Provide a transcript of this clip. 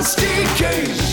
domesticated.